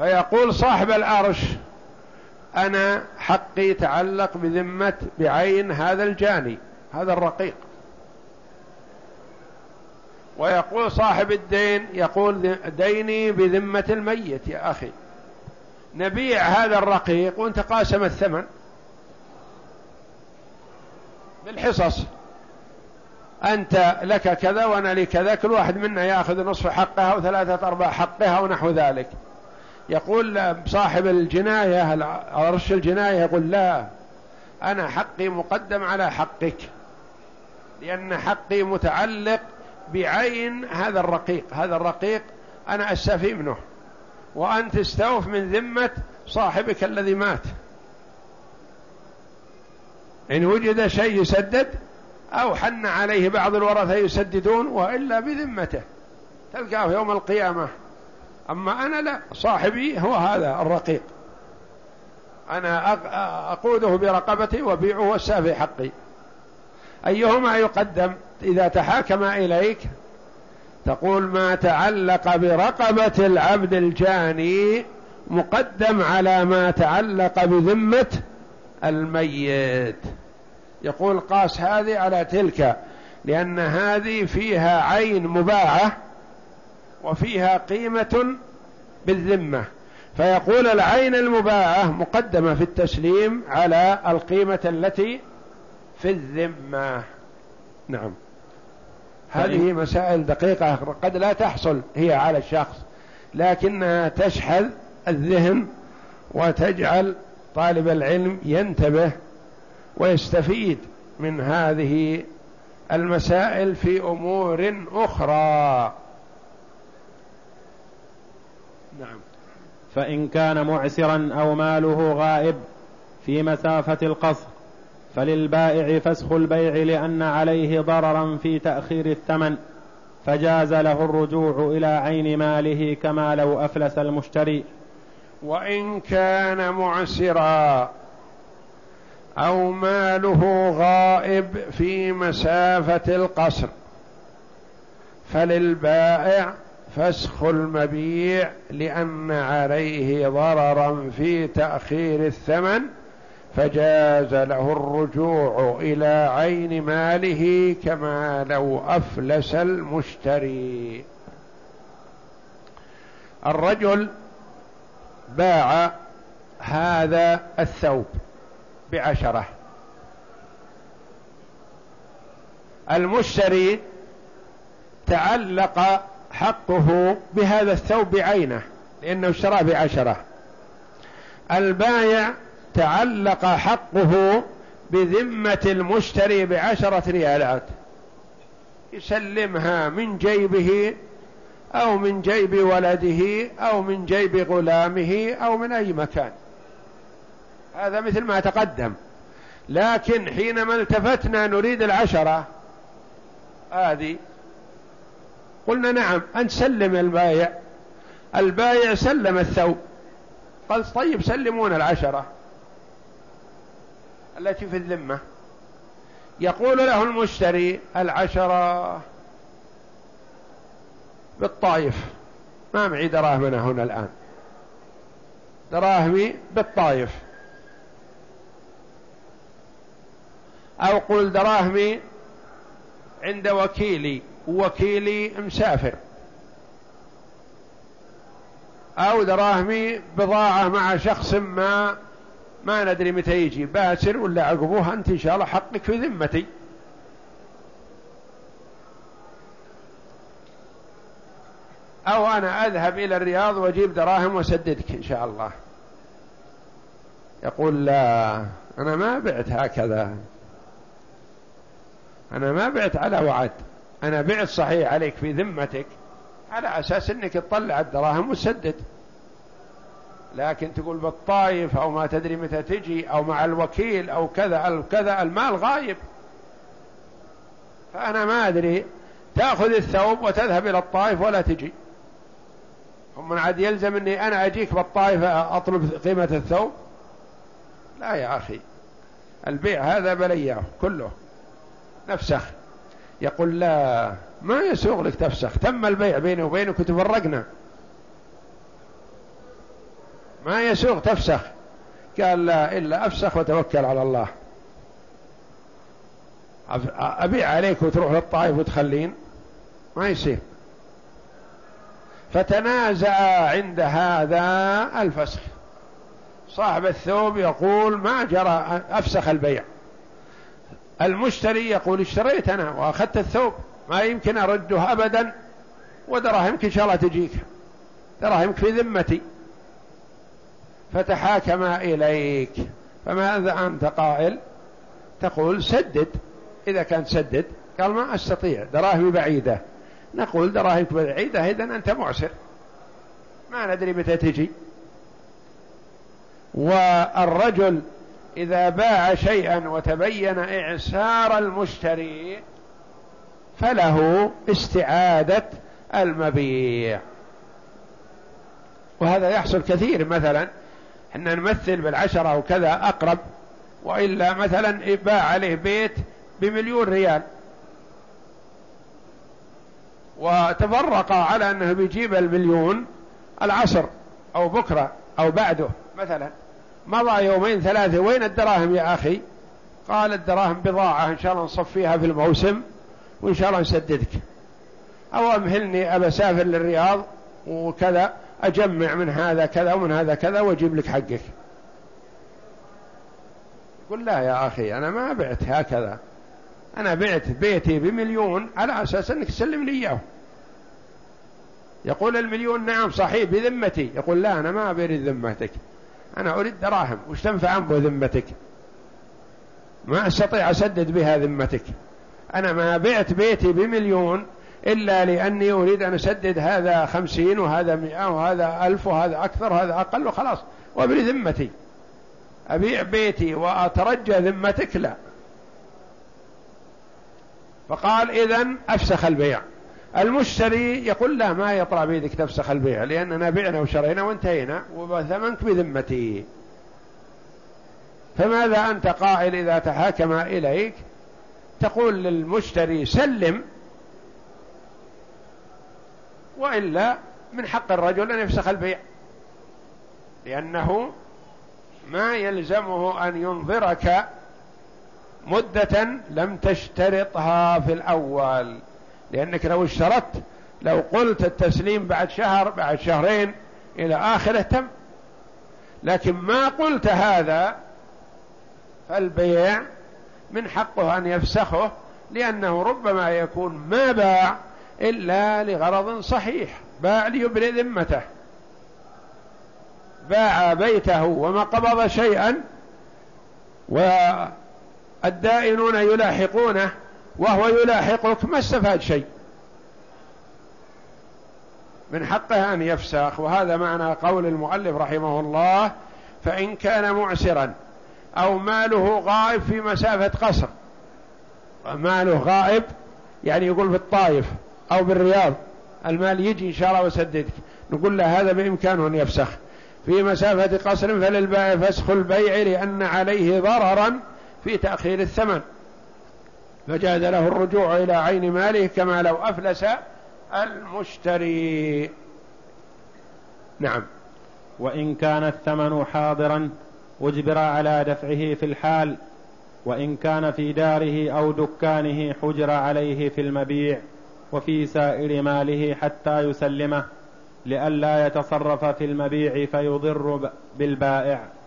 فيقول صاحب العرش أنا حقي تعلق بذمة بعين هذا الجاني هذا الرقيق. ويقول صاحب الدين يقول ديني بذمة الميت يا أخي. نبيع هذا الرقيق وانت قاسم الثمن. بالحصص. أنت لك كذا وأنا لي كذا كل واحد منا يأخذ نصف حقها وثلاثة أرباع حقها ونحو ذلك. يقول صاحب الجناية عرش الجناية؟ يقول لا. أنا حقي مقدم على حقك لأن حقي متعلق بعين هذا الرقيق. هذا الرقيق أنا أستفي منه وأنت استوف من ذمة صاحبك الذي مات. إن وجد شيء يسدد أو حن عليه بعض الورثة يسددون وإلا بذمته. تلقاه يوم القيامة. أما أنا لا. صاحبي هو هذا الرقيق. أنا أقوده برقبتي وبيعه والسافي حقي. أيهما يقدم؟ إذا تحاكم إليك تقول ما تعلق برقبة العبد الجاني مقدم على ما تعلق بذمة الميت. يقول قاس هذه على تلك لأن هذه فيها عين مباعة وفيها قيمة بالذمة. فيقول العين المباعة مقدمة في التسليم على القيمة التي في الذمة. نعم. هذه مسائل دقيقة قد لا تحصل هي على الشخص لكنها تشحذ الذهن وتجعل طالب العلم ينتبه ويستفيد من هذه المسائل في أمور أخرى. نعم. فإن كان معسرا أو ماله غائب في مسافة القصر فللبائع فسخ البيع لأن عليه ضررا في تأخير الثمن فجاز له الرجوع إلى عين ماله كما لو أفلس المشتري. وإن كان معسرا أو ماله غائب في مسافة القصر فللبائع فسخ المبيع لأن عليه ضررا في تأخير الثمن فجاز له الرجوع إلى عين ماله كما لو أفلس المشتري. الرجل باع هذا الثوب بعشرة. المشتري تعلق حقه بهذا الثوب بعينه لأنه اشتراه بعشرة. البايع تعلق حقه بذمة المشتري بعشرة ريالات. يسلمها من جيبه أو من جيب ولده أو من جيب غلامه أو من أي مكان. هذا مثل ما تقدم. لكن حينما التفتنا نريد العشرة هذه قلنا نعم أن سلم البايع. البايع سلم الثوب. قال طيب سلمون العشرة. التي في الذمة. يقول له المشتري العشرة بالطائف. ما معي دراهمنا هنا الآن. دراهمي بالطائف. أو قل دراهمي عند وكيلي. وكيلي مسافر. أو دراهمي بضاعة مع شخص ما ما ندري متى يجي باسر ولا عقبوها أنت إن شاء الله حقك في ذمتي. أو أنا أذهب إلى الرياض وأجيب دراهم وأسددك إن شاء الله. يقول لا أنا ما بعت هكذا. أنا ما بعت على وعد. أنا بعت صحيح عليك في ذمتك على أساس أنك تطلع الدراهم وتسدد. لكن تقول بالطايف أو ما تدري متى تجي أو مع الوكيل أو كذا أو كذا المال غايب. فأنا ما أدري تأخذ الثوب وتذهب إلى الطائف ولا تجي. هم عاد يلزم أني أنا أجيك بالطائف أطلب قيمة الثوب؟ لا يا أخي البيع هذا بلياه كله نفسخ. يقول لا ما يسوغ لك تفسخ؟ تم البيع بيني وبينك وتفرقنا. ما يسوغ تفسخ؟ قال لا إلا أفسخ وتوكل على الله. أبيع عليك وتروح للطائف وتخلين؟ ما يصير. فتنازع عند هذا الفسخ. صاحب الثوب يقول ما جرى أفسخ البيع. المشتري يقول اشتريت أنا وأخذت الثوب ما يمكن أرده أبدا ودراهمك إن شاء الله تجيك. دراهمك في ذمتي. فتحاكم إليك. فماذا أنت قائل؟ تقول سدد. إذا كان سدد قال ما أستطيع. دراهمي بعيدة. نقول دراهمك بعيدة إذا أنت معسر. ما ندري متى تجي. والرجل إذا باع شيئا وتبين إعسار المشتري فله استعادة المبيع. وهذا يحصل كثير مثلا إن نمثل بالعشرة أو كذا أقرب وإلا مثلا باع عليه بيت بمليون ريال. وتفرق على أنه بيجيب المليون العصر أو بكرة أو بعده مثلا. مضى يومين ثلاثة وين الدراهم يا أخي؟ قال الدراهم بضاعة إن شاء الله نصفيها في الموسم وإن شاء الله نسددك. أو أمهلني أبى أسافر للرياض وكذا أجمع من هذا كذا ومن هذا كذا وأجيب لك حقك. قل لا يا أخي أنا ما بعت هكذا. أنا بعت بيتي بمليون على أساس أنك تسلم لي إياه. يقول المليون نعم صحيح بذمتي. يقول لا أنا ما اريد ذمتك. أنا أريد دراهم وش تنفع بذمتك ما أستطيع أسدد بها ذمتك. أنا ما بعت بيتي بمليون إلا لأني أريد أن أسدد هذا خمسين وهذا مئة وهذا ألف وهذا أكثر وهذا أقل وخلاص. وبذمتي أبيع بيتي وأترجى ذمتك؟ لا. فقال إذن أفسخ البيع. المشتري يقول لا ما يطلع بيدك تفسخ البيع لأننا بعنا وشرينا وانتهينا وثمنك بذمتي. فماذا أنت قائل إذا تحاكم إليك؟ تقول للمشتري سلم وإلا من حق الرجل أن يفسخ البيع لأنه ما يلزمه أن ينظرك مدة لم تشترطها في الأول. لأنك لو اشترطت لو قلت التسليم بعد شهر بعد شهرين إلى آخره تم. لكن ما قلت هذا فالبيع من حقه أن يفسخه لأنه ربما يكون ما باع إلا لغرض صحيح باع ليبرئ ذمته. باع بيته وما قبض شيئا والدائنون يلاحقونه وهو يلاحقك ما استفاد شيء. من حقه أن يفسخ وهذا معنى قول المؤلف رحمه الله فإن كان معسرا أو ماله غائب في مسافة قصر. ماله غائب يعني يقول في الطائف أو بالرياض المال يجي إن شاء الله وسددك نقول له هذا بإمكانه أن يفسخ. في مسافة قصر فللبائع فسخ البيع لأن عليه ضررا في تأخير الثمن. فجاز له الرجوع إلى عين ماله كما لو أفلس المشتري. نعم. وإن كان الثمن حاضرا أجبر على دفعه في الحال. وإن كان في داره أو دكانه حجر عليه في المبيع. وفي سائر ماله حتى يسلمه لئلا يتصرف في المبيع فيضر بالبائع.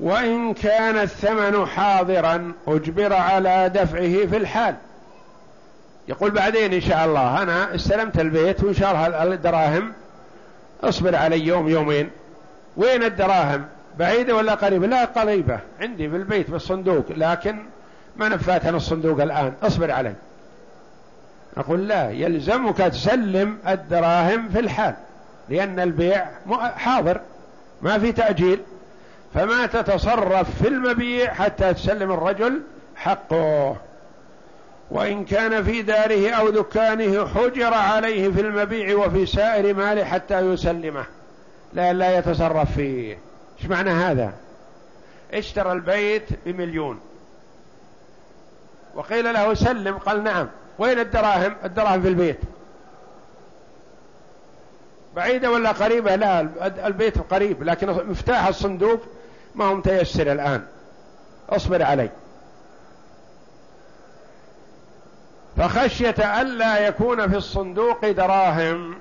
وإن كان الثمن حاضرا أجبر على دفعه في الحال. يقول بعدين إن شاء الله أنا استلمت البيت وإن شاء الله الدراهم أصبر علي يوم يومين. وين الدراهم؟ بعيدة ولا قريبة؟ لا قريبة. عندي في البيت بالصندوق لكن ما نفاتها الصندوق الآن. أصبر علي. أقول لا يلزمك تسلم الدراهم في الحال لأن البيع حاضر. ما في تأجيل. فما تتصرف في المبيع حتى تسلم الرجل حقه. وإن كان في داره أو دكانه حجر عليه في المبيع وفي سائر ماله حتى يسلمه. لا لا يتصرف فيه. إيش معنى هذا؟ اشترى البيت بمليون. وقيل له سلم قال نعم. وين الدراهم؟ الدراهم في البيت. بعيدة ولا قريبة؟ لا البيت قريب لكن مفتاح الصندوق ما هو متيسر الآن. اصبر علي. فخشية ألا يكون في الصندوق دراهم.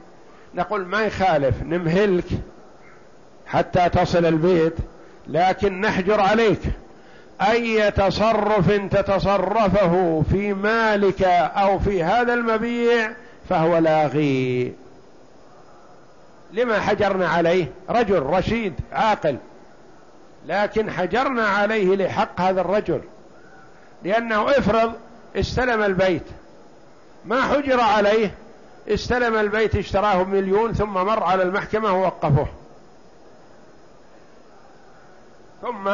نقول ما يخالف نمهلك حتى تصل البيت لكن نحجر عليك. أي تصرف تتصرفه في مالك أو في هذا المبيع فهو لاغي. لما حجرنا عليه؟ رجل رشيد عاقل. لكن حجرنا عليه لحق هذا الرجل لأنه افرض استلم البيت ما حجر عليه استلم البيت اشتراه بمليون ثم مر على المحكمة ووقفه. ثم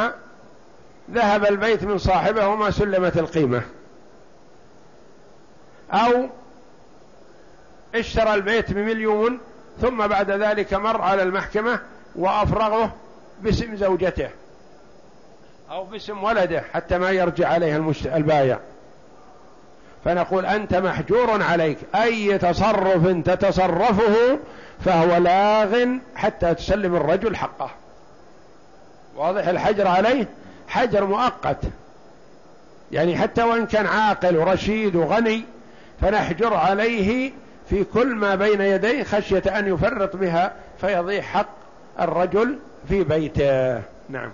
ذهب البيت من صاحبه وما سلمت القيمة. أو اشترى البيت بمليون ثم بعد ذلك مر على المحكمة وأفرغه باسم زوجته. أو باسم ولده حتى ما يرجع عليه المشت... البايع. فنقول أنت محجور عليك. أي تصرف تتصرفه فهو لاغ حتى تسلم الرجل حقه. واضح الحجر عليه؟ حجر مؤقت. يعني حتى وإن كان عاقل ورشيد وغني فنحجر عليه في كل ما بين يديه خشية أن يفرط بها فيضيع حق الرجل في بيته. نعم.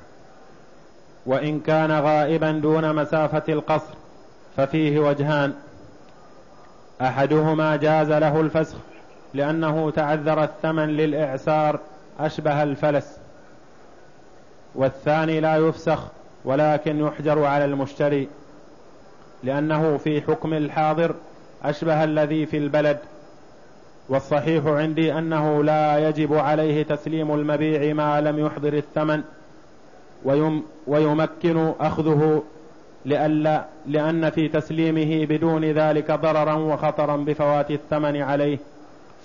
وإن كان غائبا دون مسافة القصر ففيه وجهان. أحدهما جاز له الفسخ لأنه تعذر الثمن للإعسار أشبه الفلس والثاني لا يفسخ ولكن يحجر على المشتري لأنه في حكم الحاضر أشبه الذي في البلد. والصحيح عندي أنه لا يجب عليه تسليم المبيع ما لم يحضر الثمن. ويم ويمكن أخذه لألا لأن في تسليمه بدون ذلك ضررا وخطرا بفوات الثمن عليه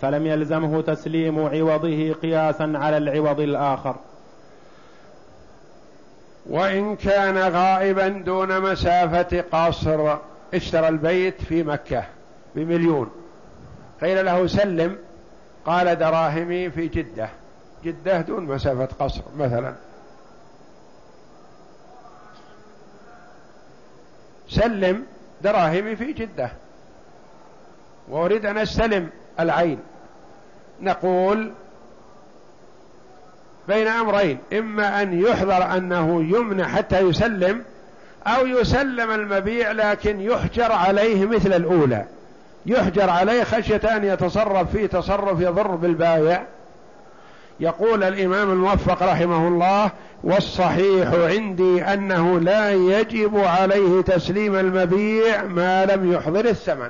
فلم يلزمه تسليم عوضه قياسا على العوض الآخر. وإن كان غائبا دون مسافة قصر اشترى البيت في مكة بمليون. قيل له سلم قال دراهمي في جدة جدة دون مسافة قصر مثلا. سلم دراهمي في جدة. وأريد أن أستلم العين. نقول بين أمرين. إما أن يحضر أنه يمنع حتى يسلم أو يسلم المبيع لكن يحجر عليه مثل الأولى. يحجر عليه خشية أن يتصرف فيه تصرف يضر بالبايع. يقول الإمام الموفق رحمه الله والصحيح عندي أنه لا يجب عليه تسليم المبيع ما لم يحضر الثمن.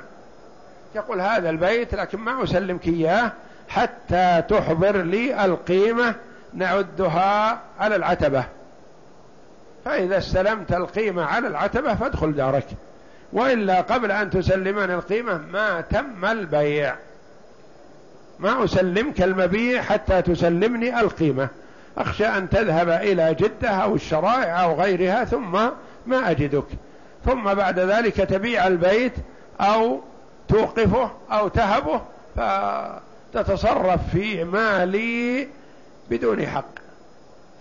يقول هذا البيت لكن ما أسلمك إياه حتى تحضر لي القيمة نعدها على العتبة. فإذا استلمت القيمة على العتبة فادخل دارك. وإلا قبل أن تسلمني القيمة ما تم البيع. ما أسلمك المبيع حتى تسلمني القيمة. أخشى أن تذهب إلى جدة أو الشرائع أو غيرها ثم ما أجدك. ثم بعد ذلك تبيع البيت أو توقفه أو تهبه فتتصرف في مالي بدون حق.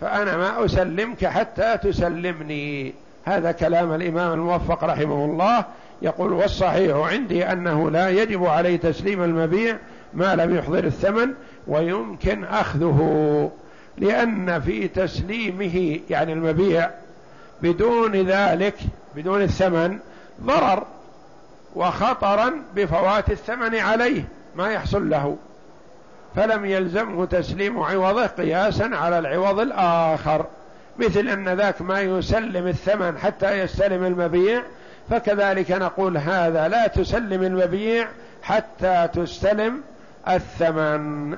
فأنا ما أسلمك حتى تسلمني. هذا كلام الإمام الموفق رحمه الله. يقول والصحيح عندي أنه لا يجب عليه تسليم المبيع ما لم يحضر الثمن ويمكن أخذه. لأن في تسليمه يعني المبيع بدون ذلك بدون الثمن ضرر وخطرا بفوات الثمن عليه ما يحصل له. فلم يلزمه تسليم عوضه قياسا على العوض الآخر. مثل أن ذاك ما يسلم الثمن حتى يستلم المبيع فكذلك نقول هذا لا تسلم المبيع حتى تستلم الثمن.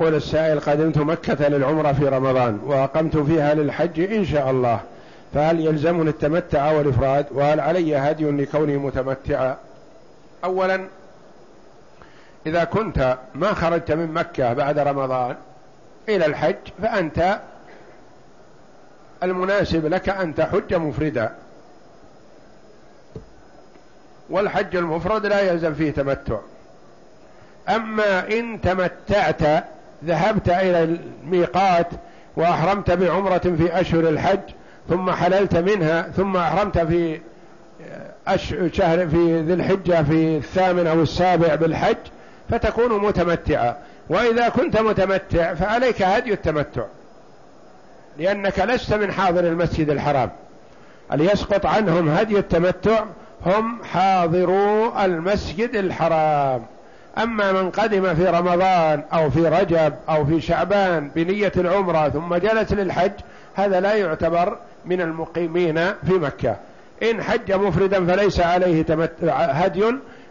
يقول السائل قدمت مكة للعمرة في رمضان وأقمت فيها للحج إن شاء الله فهل يلزمني التمتع والإفراد؟ وهل علي هدي لكوني متمتعا؟ أولا إذا كنت ما خرجت من مكة بعد رمضان إلى الحج فأنت المناسب لك أن تحج مفردا. والحج المفرد لا يلزم فيه تمتع. أما إن تمتعت ذهبت إلى الميقات وأحرمت بعمرة في أشهر الحج ثم حللت منها ثم أحرمت في شهر في ذي الحجة في الثامن أو السابع بالحج فتكون متمتعا وإذا كنت متمتع فعليك هدي التمتع لأنك لست من حاضر المسجد الحرام. اللي يسقط عنهم هدي التمتع هم حاضرو المسجد الحرام. أما من قدم في رمضان أو في رجب أو في شعبان بنية العمرة ثم جلس للحج هذا لا يعتبر من المقيمين في مكة. إن حج مفردا فليس عليه هدي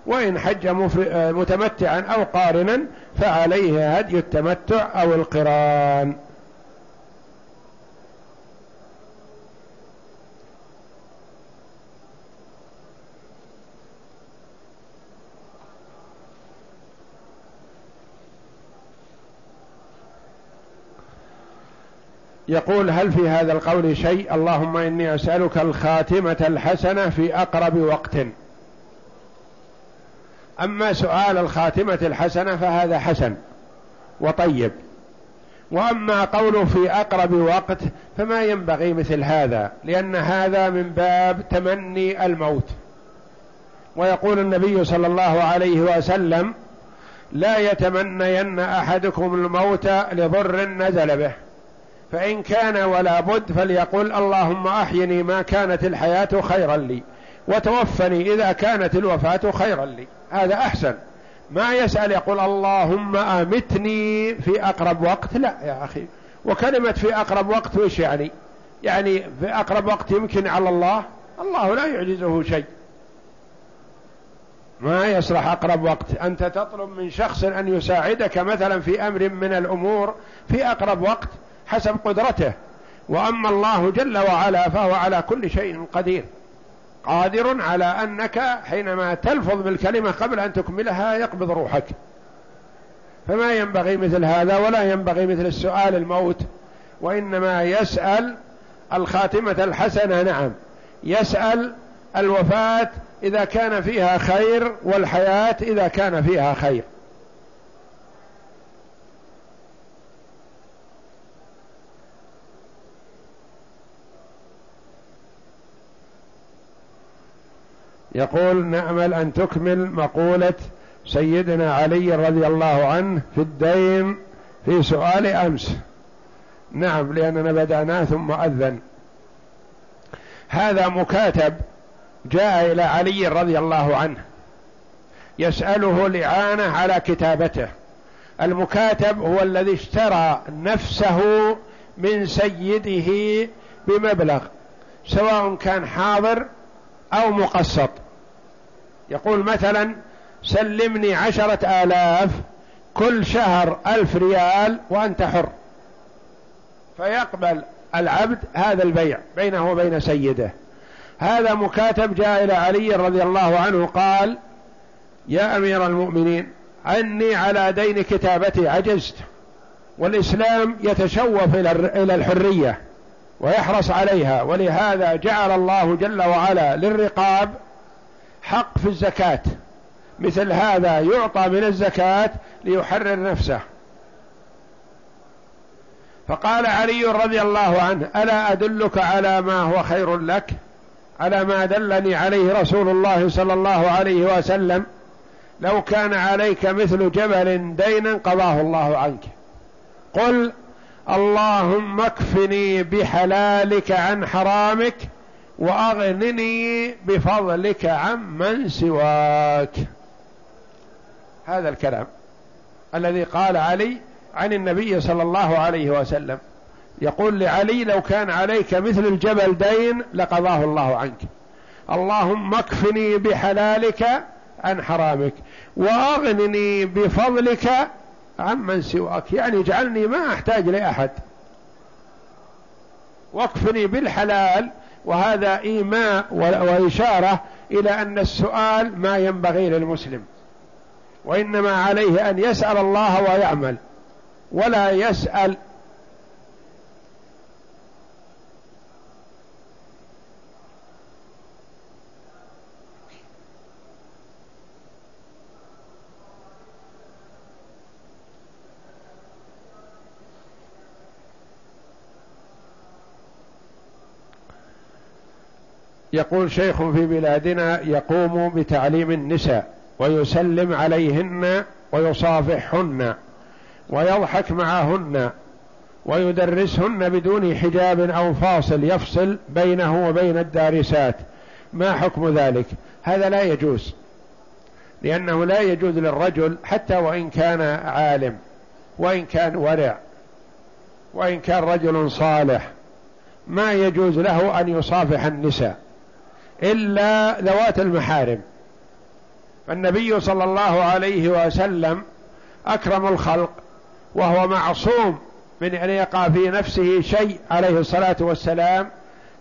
وإن حج متمتعا أو قارنا فعليه هدي التمتع أو القران. يقول هل في هذا القول شيء؟ اللهم إني أسألك الخاتمة الحسنة في أقرب وقت. أما سؤال الخاتمة الحسنة فهذا حسن وطيب. وأما قوله في أقرب وقت فما ينبغي مثل هذا لأن هذا من باب تمني الموت. ويقول النبي صلى الله عليه وسلم لا يتمنين أحدكم الموت لضر نزل به. فإن كان ولا بد فليقل اللهم أحيني ما كانت الحياة خيرا لي وتوفني إذا كانت الوفاة خيرا لي. هذا أحسن. ما يسأل يقول اللهم أمتني في أقرب وقت؟ لا يا أخي. وكلمة في أقرب وقت وش يعني؟ يعني في أقرب وقت يمكن على الله؟ الله لا يعجزه شيء. ما يصلح أقرب وقت. أنت تطلب من شخص أن يساعدك مثلا في أمر من الأمور في أقرب وقت. حسب قدرته. وأما الله جل وعلا فهو على كل شيء قدير. قادر على أنك حينما تلفظ بالكلمة قبل أن تكملها يقبض روحك. فما ينبغي مثل هذا ولا ينبغي مثل السؤال الموت. وإنما يسأل الخاتمة الحسنة نعم. يسأل الوفاة إذا كان فيها خير والحياة إذا كان فيها خير. يقول نأمل أن تكمل مقولة سيدنا علي رضي الله عنه في الدين في سؤال أمس. نعم لأننا بدأناه ثم أذن. هذا مكاتب جاء إلى علي رضي الله عنه. يسأله لعانة على كتابته. المكاتب هو الذي اشترى نفسه من سيده بمبلغ سواء كان حاضر أو مقسط. يقول مثلا سلمني عشرة آلاف كل شهر ألف ريال وأنت حر. فيقبل العبد هذا البيع بينه وبين سيده. هذا مكاتب جاء إلى علي رضي الله عنه قال يا أمير المؤمنين عني على دين كتابتي عجزت والإسلام يتشوف إلى الحرية ويحرص عليها ولهذا جعل الله جل وعلا للرقاب حق في الزكاة. مثل هذا يعطى من الزكاة ليحرر نفسه. فقال علي رضي الله عنه ألا أدلك على ما هو خير لك؟ على ما دلني عليه رسول الله صلى الله عليه وسلم لو كان عليك مثل جبل دينا قضاه الله عنك. قل اللهم اكفني بحلالك عن حرامك وأغنني بفضلك عمن سواك. هذا الكلام الذي قال علي عن النبي صلى الله عليه وسلم. يقول لعلي لو كان عليك مثل الجبل دين لقضاه الله عنك. اللهم اكفني بحلالك عن حرامك. وأغنني بفضلك عمن سواك. يعني اجعلني ما أحتاج لأحد. واكفني بالحلال وهذا إيماء وإشارة إلى أن السؤال ما ينبغي للمسلم وإنما عليه أن يسأل الله ويعمل ولا يسأل يقول شيخ في بلادنا يقوم بتعليم النساء ويسلم عليهن ويصافحهن ويضحك معهن ويدرسهن بدون حجاب أو فاصل يفصل بينه وبين الدارسات. ما حكم ذلك؟ هذا لا يجوز لأنه لا يجوز للرجل حتى وإن كان عالم وإن كان ورع وإن كان رجل صالح ما يجوز له أن يصافح النساء. إلا ذوات المحارم. فالنبي صلى الله عليه وسلم أكرم الخلق وهو معصوم من أن يقع في نفسه شيء عليه الصلاة والسلام.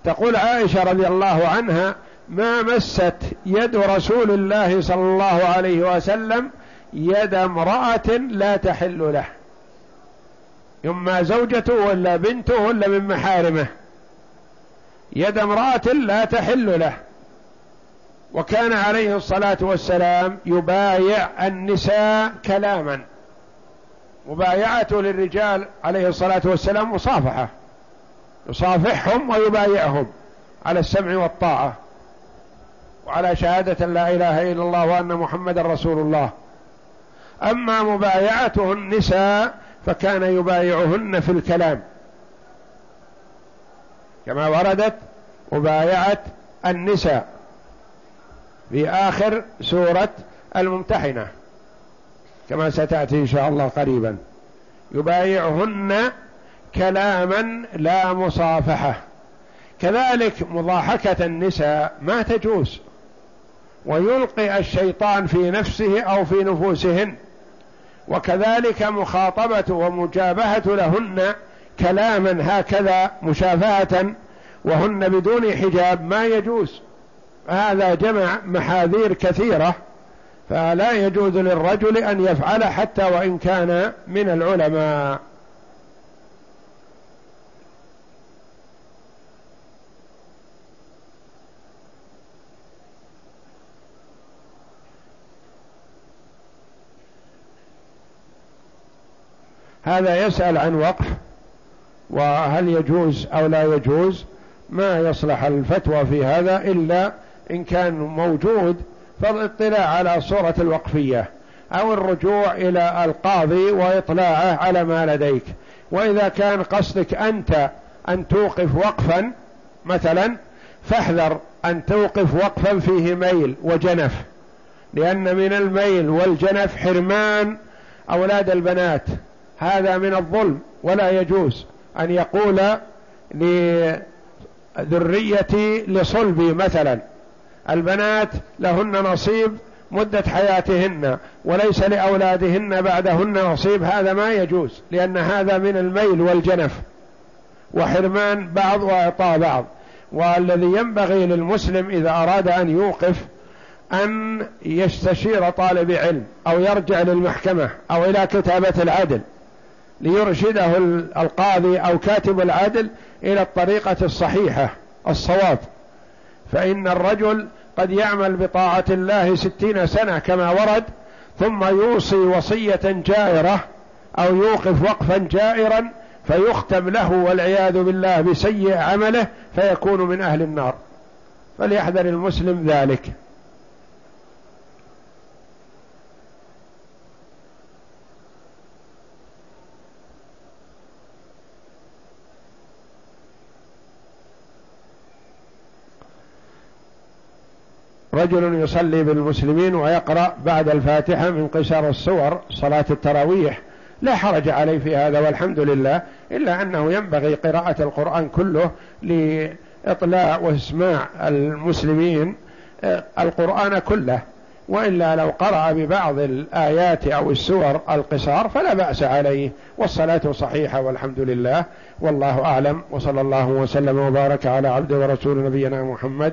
تقول عائشة رضي الله عنها ما مست يد رسول الله صلى الله عليه وسلم يد امرأة لا تحل له إما زوجته ولا بنته ولا من محارمه. يد امرأة لا تحل له. وكان عليه الصلاة والسلام يبايع النساء كلاما. مبايعته للرجال عليه الصلاة والسلام مصافحة. يصافحهم ويبايعهم على السمع والطاعة. وعلى شهادة لا إله إلا الله وأن محمد رسول الله. أما مبايعته النساء فكان يبايعهن في الكلام. كما وردت مبايعة النساء. في آخر سورة الممتحنة كما ستأتي إن شاء الله قريبا. يبايعهن كلاما لا مصافحة. كذلك مضاحكة النساء ما تجوز. ويلقي الشيطان في نفسه أو في نفوسهن. وكذلك مخاطبة ومجابهة لهن كلاما هكذا مشافهة وهن بدون حجاب ما يجوز. هذا جمع محاذير كثيرة فلا يجوز للرجل أن يفعل حتى وإن كان من العلماء. هذا يسأل عن وقف وهل يجوز أو لا يجوز؟ ما يصلح الفتوى في هذا إلا إن كان موجود فالاطلاع على صورة الوقفية أو الرجوع إلى القاضي وإطلاعه على ما لديك. وإذا كان قصدك أنت أن توقف وقفا مثلا فاحذر أن توقف وقفا فيه ميل وجنف لأن من الميل والجنف حرمان أولاد البنات. هذا من الظلم ولا يجوز أن يقول لذريتي لصلبي مثلا. البنات لهن نصيب مدة حياتهن وليس لأولادهن بعدهن نصيب هذا ما يجوز لأن هذا من الميل والجنف وحرمان بعض وإعطاء بعض. والذي ينبغي للمسلم إذا أراد أن يوقف أن يستشير طالب علم أو يرجع للمحكمة أو إلى كتابة العدل ليرشده القاضي أو كاتب العدل إلى الطريقة الصحيحة الصواب. فإن الرجل قد يعمل بطاعة الله ستين سنة كما ورد ثم يوصي وصية جائرة أو يوقف وقفا جائرا فيختم له والعياذ بالله بسيء عمله فيكون من أهل النار. فليحذر المسلم ذلك. رجل يصلي بالمسلمين ويقرأ بعد الفاتحة من قصار السور صلاة التراويح. لا حرج عليه في هذا والحمد لله إلا أنه ينبغي قراءة القرآن كله لإطلاع وإسماع المسلمين آه، القرآن كله. وإلا لو قرأ ببعض الآيات أو السور القصار فلا بأس عليه. والصلاة صحيحة والحمد لله. والله أعلم. وصلى الله وسلم وبارك على عبد ورسول نبينا محمد